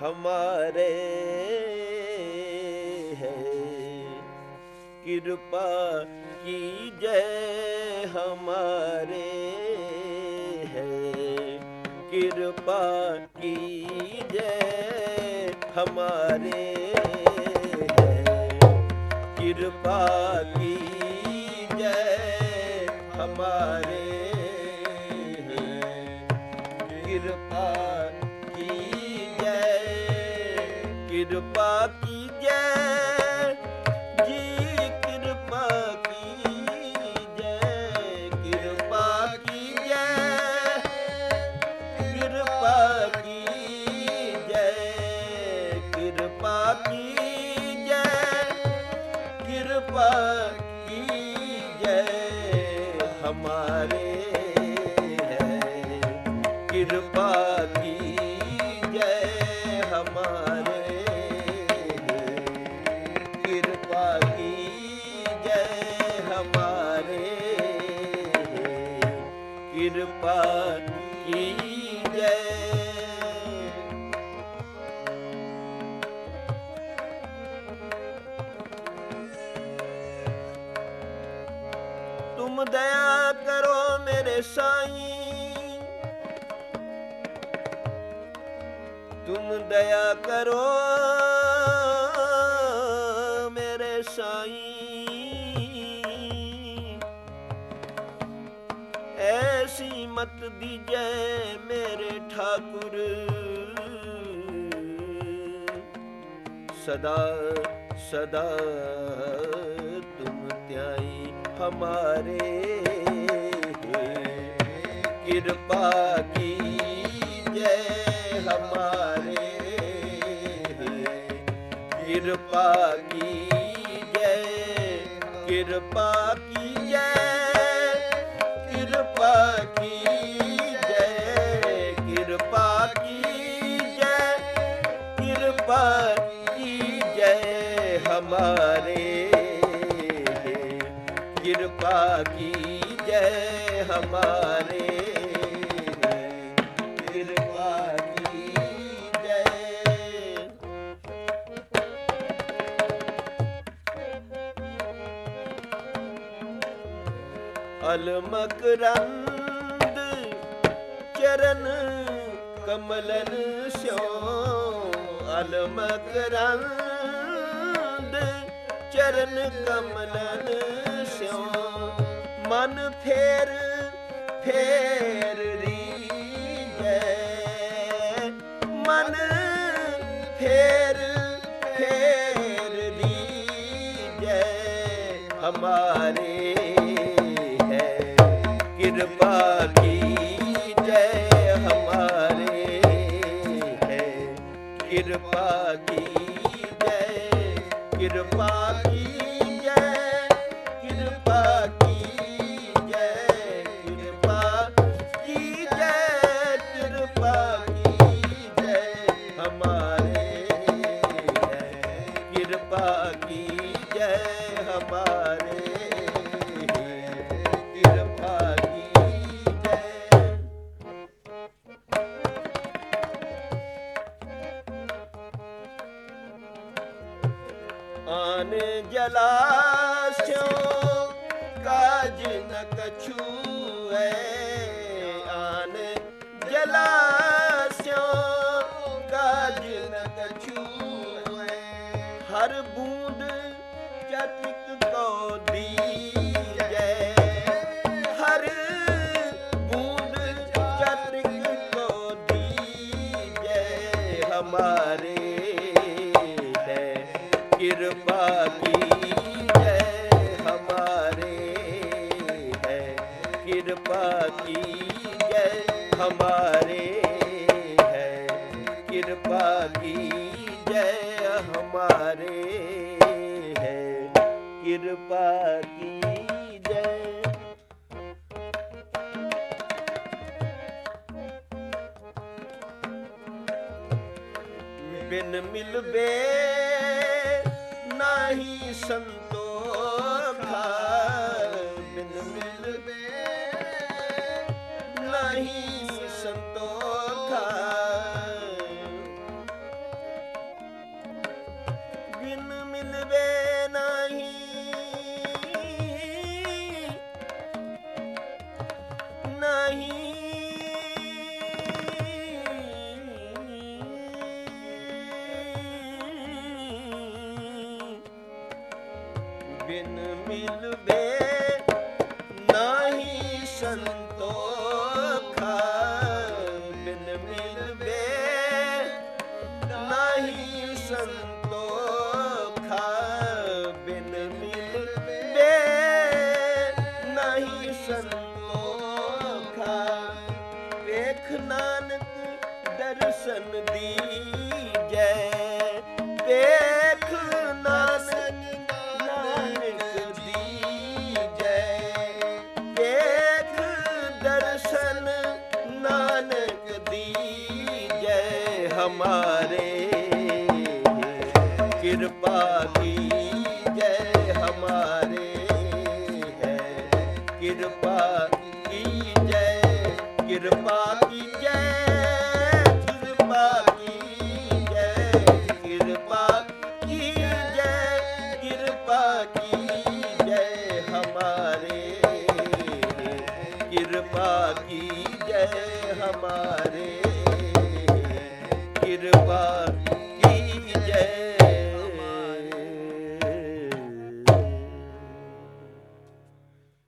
हमारे है कृपा की जय हमारे है कृपा की जय हमारे है कृपा की जय हमारे हैं कृपा ਕਿਰਪਾ ਕੀਜੈ ਜੀ ਕਿਰਪਾ ਕੀਜੈ ਕਿਰਪਾ ਕੀਜੈ ਕਿਰਪਾ ਕੀਜੈ ਕਿਰਪਾ ਕੀਜੈ ਕਿਰਪਾ ਹਮਾਰੇ ਕਿਰਪਾ ਕੀਜੈ ਤੁਮ ਦਇਆ ਕਰੋ ਮੇਰੇ ਸਾਈਂ। ਤੁਮ ਦਇਆ ਕਰੋ ਅਸੀਮਤ ਦੀਜੈ ਮੇਰੇ ਠਾਕੁਰ ਸਦਾ ਸਦਾ ਤੁਮ ਧਿਆਈ ਹਮਾਰੇ ਕਿਰਪਾ ਕੀ ਜੈ ਹਮਾਰੇ ਕਿਰਪਾ ਕੀ ਜੈ ਕਿਰਪਾ ਕੀ ਜੈ की जय हमारे कृपा की जय हमारे कृपा की जय अलमकरंद चरण कमलन ਅਲਮ ਚਰਨ ਕਮਲਨ ਮਨ ਫੇਰ ਫੇਰ ਰੀਜੈ ਮਨ ਫੇਰ ਫੇਰ ਰੀਜੈ ਹਮਾਰੇ ਹੈ ਕਿਰਪਾ ਕੀ ਕਿਰਪਾ ਕੀ ਆਨ ਜਲਾਸਿਓ ਕਾਜ ਨ ਕਛੂ। ਕਿਰਪਾ ਕੀ ਜੈ ਹਮਾਰੇ ਹੈ ਕਿਰਪਾ ਕੀ ਜੈ ਹਮਾਰੇ ਹੈ ਕਿਰਪਾ ਕੀ ਜੈ ਬਿਨ ਮਿਲਵੇ ਸੰਤੋਖਾ ਬਿਨ ਮਿਲਵੇ। ਨਹੀਂ ਸੰਤੋਖਾ ਬਿਨ ਮਿਲਵੇ। ਨਹੀਂ ਸੰਤੋਖਾ ਵੇਖ ਨਾਨਕ ਦਰਸ਼ਨ ਦੀ कृपा कीजय हमारे है कृपा कीजय कृपा कीजय कृपा कीजय कृपा कीजय कृपा कीजय हमारे कृपा कीजय हमारे